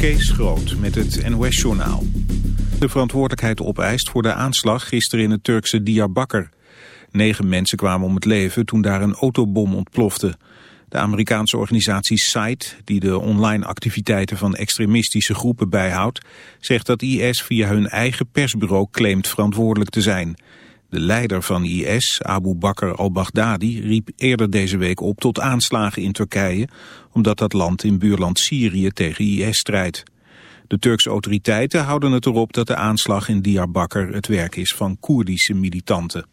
Kees Groot met het NOS-journaal. De verantwoordelijkheid opeist voor de aanslag gisteren in het Turkse Diyarbakir. Negen mensen kwamen om het leven toen daar een autobom ontplofte. De Amerikaanse organisatie SITE, die de online activiteiten van extremistische groepen bijhoudt, zegt dat IS via hun eigen persbureau claimt verantwoordelijk te zijn. De leider van IS, Abu Bakr al-Baghdadi, riep eerder deze week op tot aanslagen in Turkije, omdat dat land in buurland Syrië tegen IS strijdt. De Turkse autoriteiten houden het erop dat de aanslag in Diyarbakir het werk is van Koerdische militanten.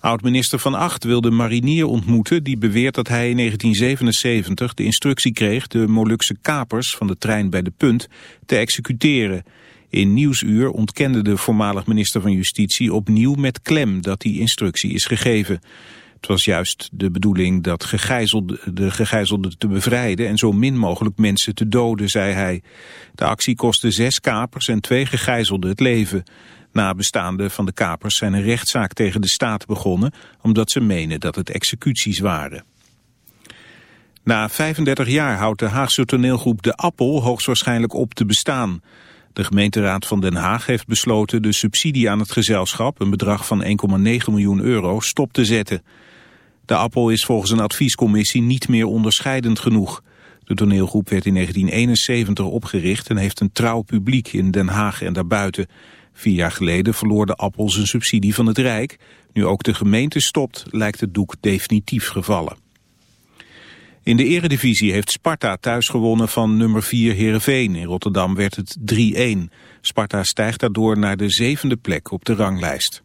Oud-minister Van Acht wil de marinier ontmoeten die beweert dat hij in 1977 de instructie kreeg de Molukse kapers van de trein bij de punt te executeren. In Nieuwsuur ontkende de voormalig minister van Justitie opnieuw met klem dat die instructie is gegeven. Het was juist de bedoeling dat de gegijzelden te bevrijden en zo min mogelijk mensen te doden, zei hij. De actie kostte zes kapers en twee gegijzelden het leven. Nabestaanden van de kapers zijn een rechtszaak tegen de staat begonnen... omdat ze menen dat het executies waren. Na 35 jaar houdt de Haagse toneelgroep De Appel hoogstwaarschijnlijk op te bestaan. De gemeenteraad van Den Haag heeft besloten de subsidie aan het gezelschap... een bedrag van 1,9 miljoen euro, stop te zetten. De Appel is volgens een adviescommissie niet meer onderscheidend genoeg. De toneelgroep werd in 1971 opgericht en heeft een trouw publiek in Den Haag en daarbuiten... Vier jaar geleden verloor de Appel zijn subsidie van het Rijk. Nu ook de gemeente stopt, lijkt het doek definitief gevallen. In de eredivisie heeft Sparta thuis gewonnen van nummer 4 Heerenveen. In Rotterdam werd het 3-1. Sparta stijgt daardoor naar de zevende plek op de ranglijst.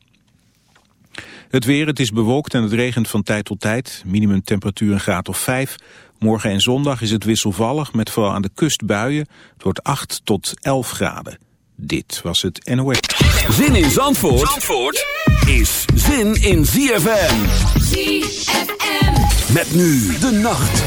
Het weer, het is bewolkt en het regent van tijd tot tijd. Minimumtemperatuur een graad of 5. Morgen en zondag is het wisselvallig met vooral aan de kust buien. Het wordt 8 tot 11 graden. Dit was het NOS. Zin in Zandvoort, Zandvoort is zin in ZFM. ZFM. Met nu de nacht.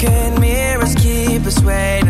broken mirrors keep us waiting.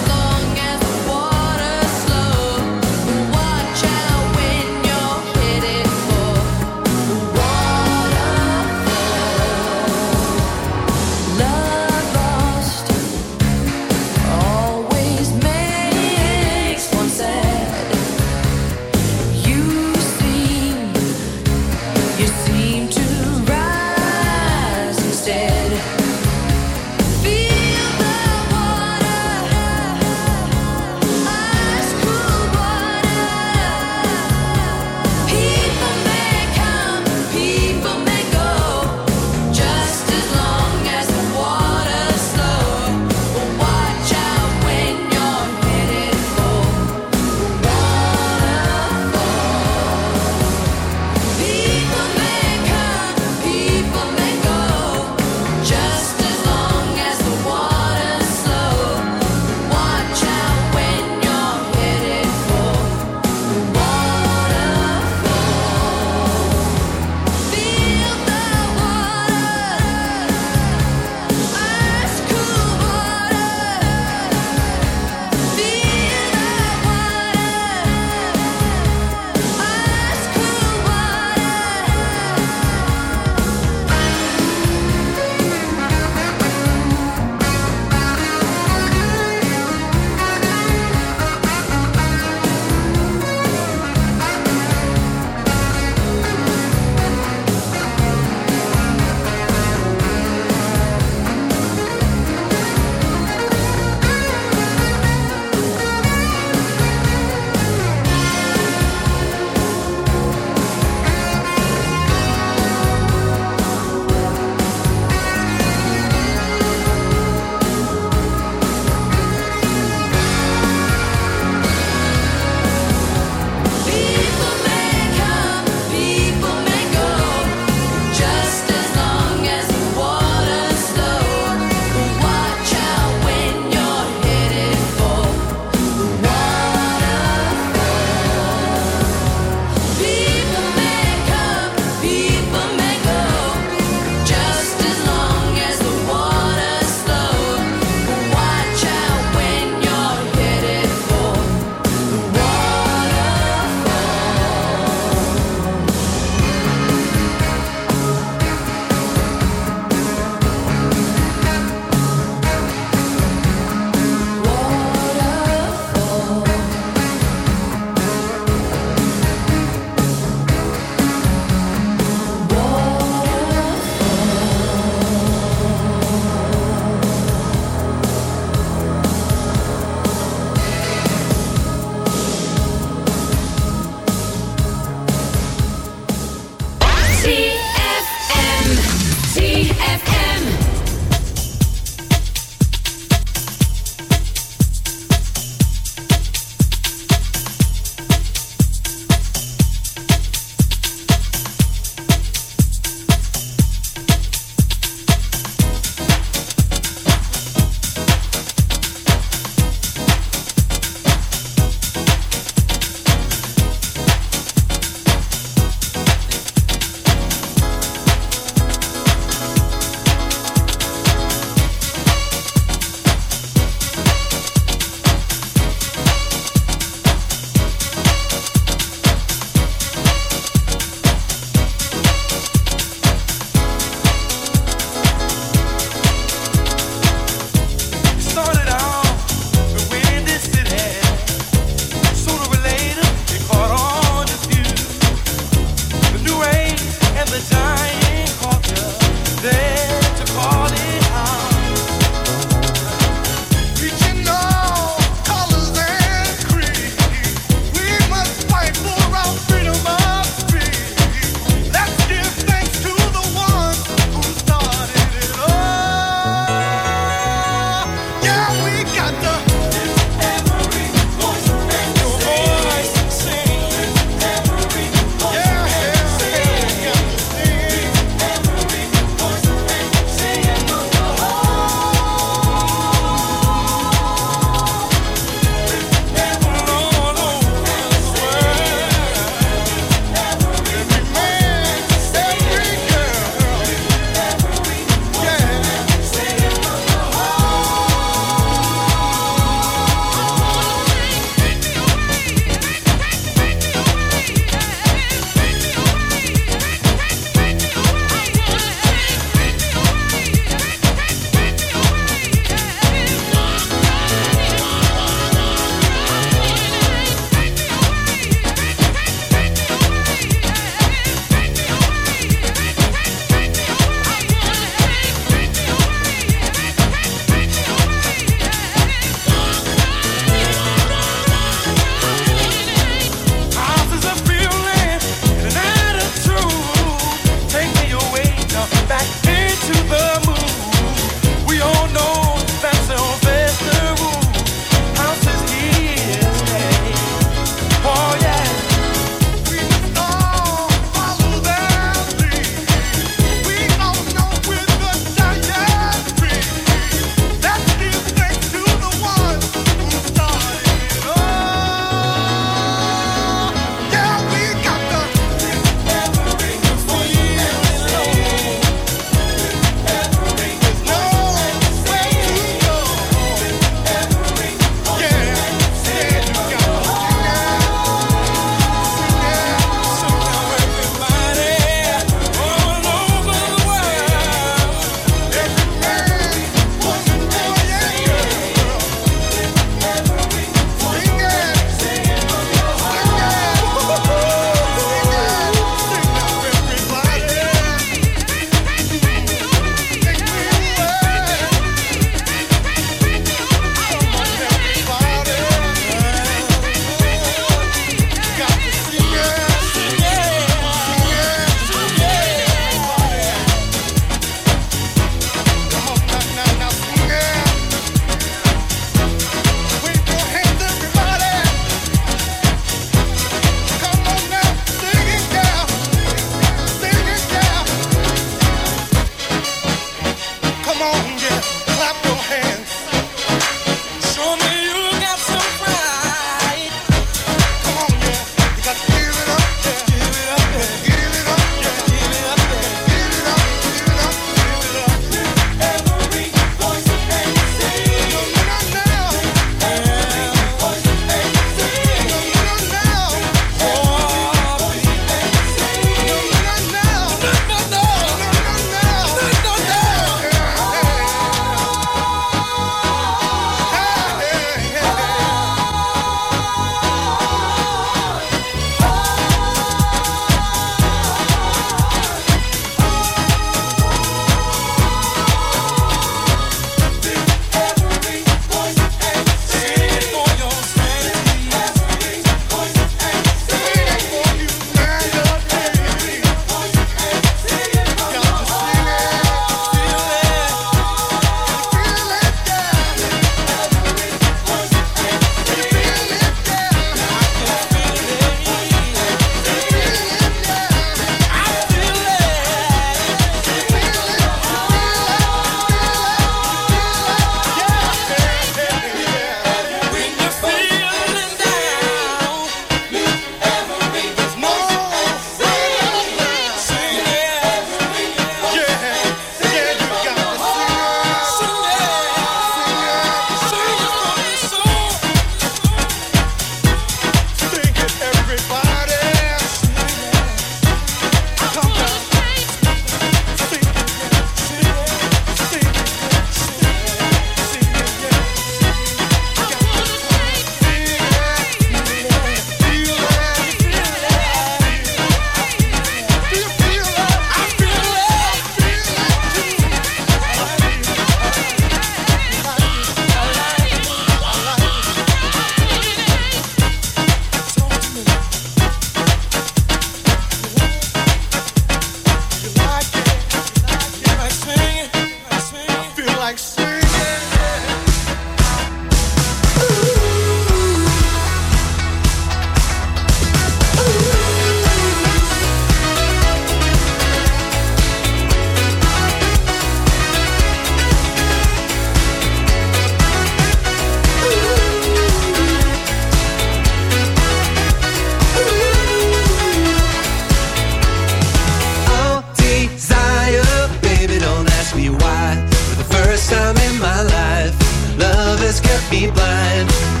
slide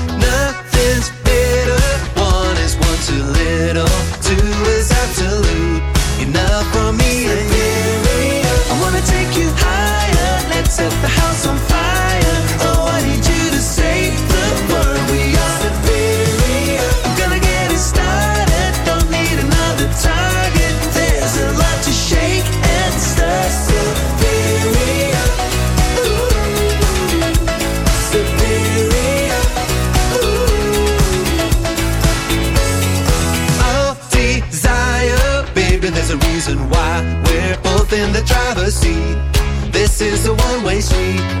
is a one-way street.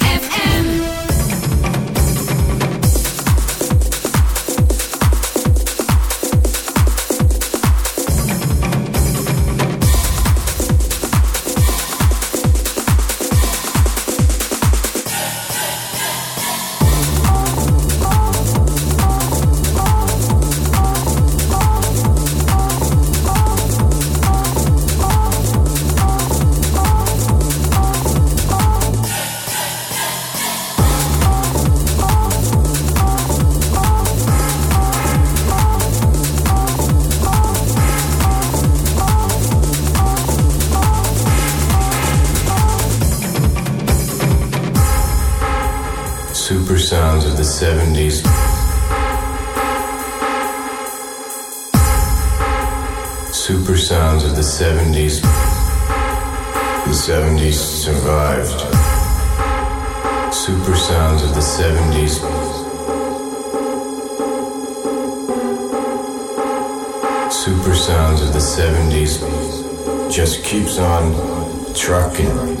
keeps on trucking.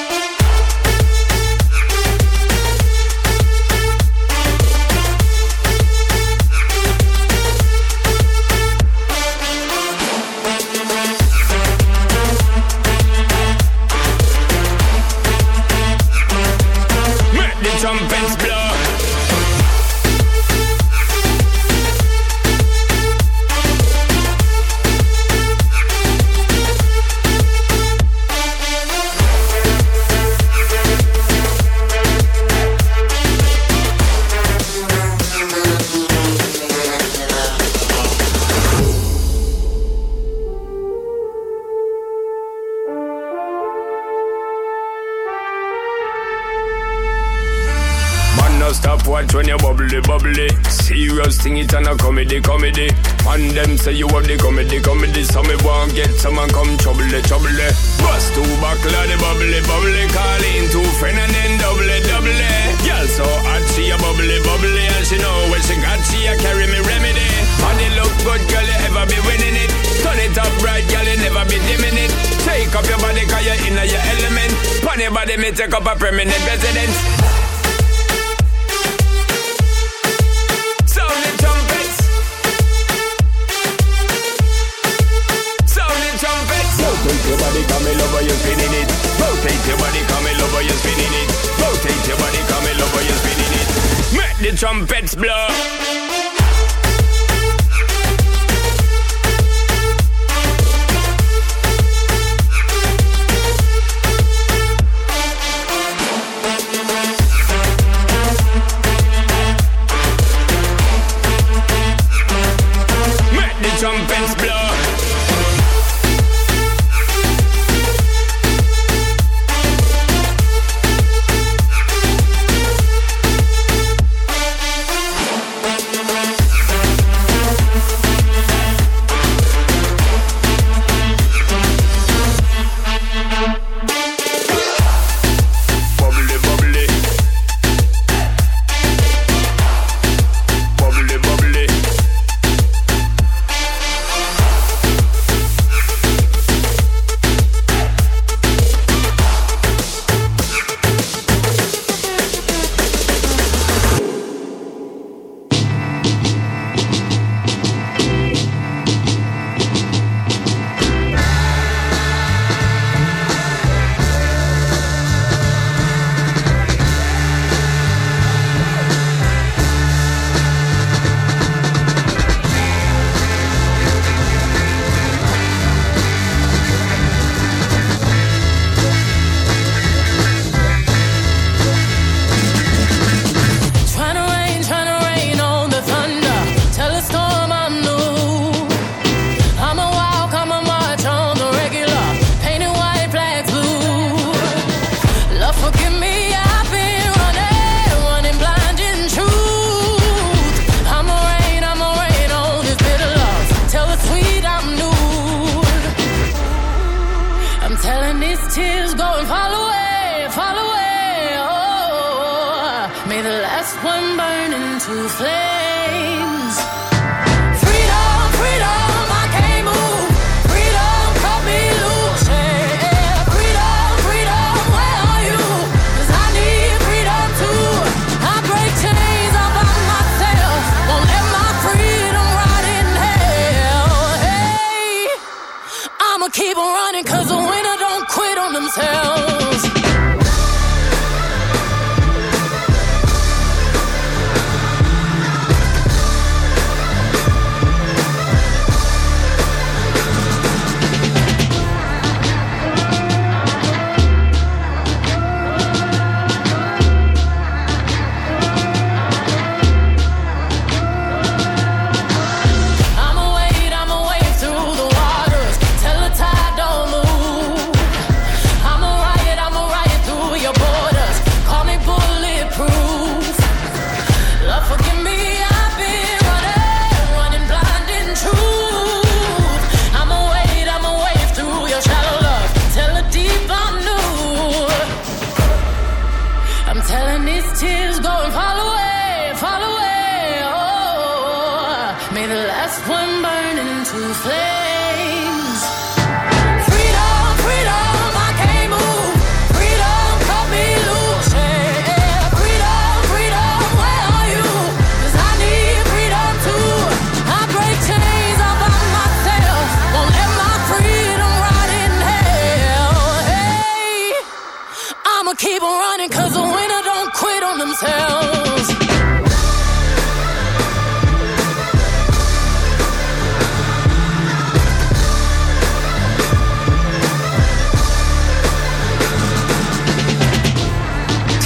them say you have the comedy, comedy. So me want get someone come trouble, trouble.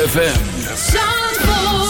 ZFM.